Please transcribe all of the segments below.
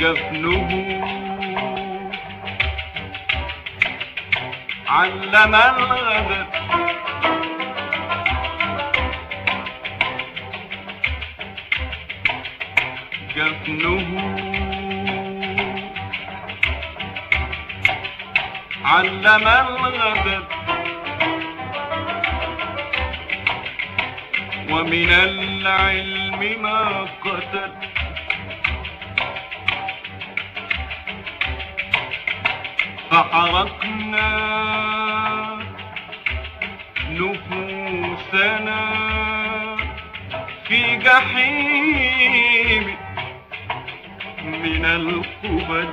جفنه. علم الغدر. جفنه. علم الغدر. ومن العلم ما قتل فحرقنا نفوسنا في جحيم من القبل.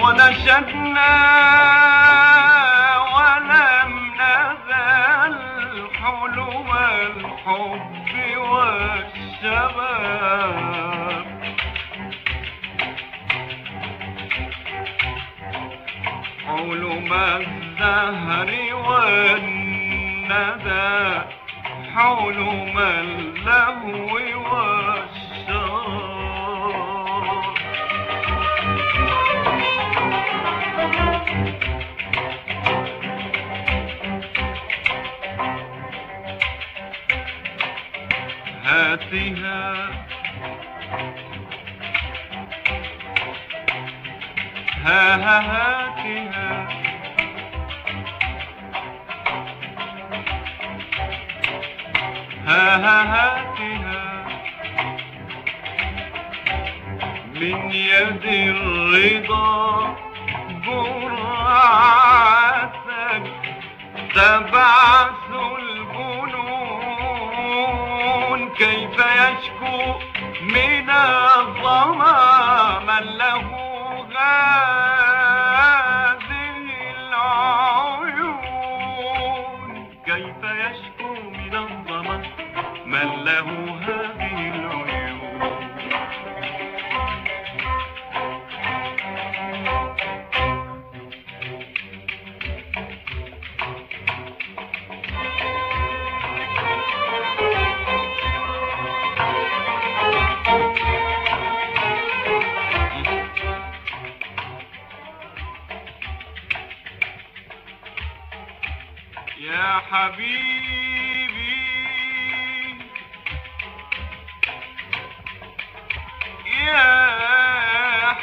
ونشدنا الحب والشباب حلم الزهر والندى حلم اللهو والشراب هاتها ها ها هاتها ها ها هاتها من يد الرضا جرعة له هذه العيون. يا حبيبي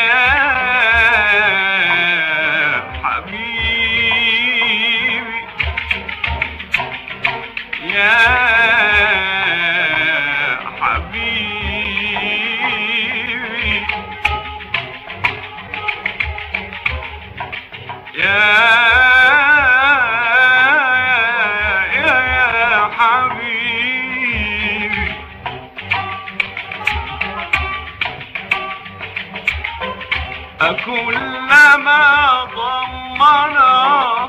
يا أكلما ضمنا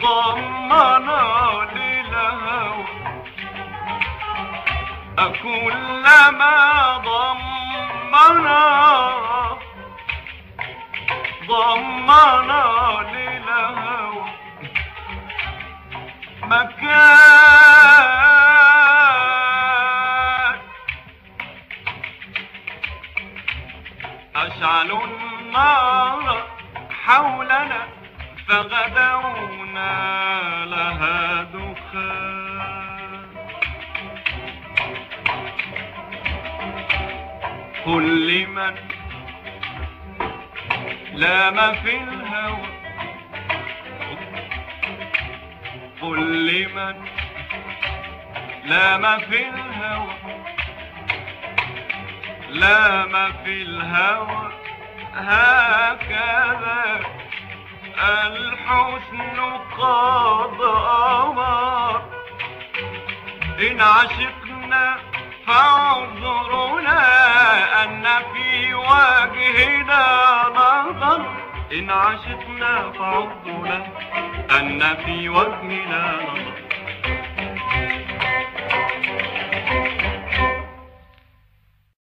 ضمنا للهوى. أكلما ضمنا ضمنا للهوى. مكان حولنا فغدونا لها دخان. قل لمن لام في الهوى؟ قل لمن لام في الهوى؟ لا ما في الهوى؟ هكذا الحسن قد أمر إن عشقنا فاعذرنا أن في وجهنا نظر. إن عشقنا فاعذرنا أن في وجهنا نظر.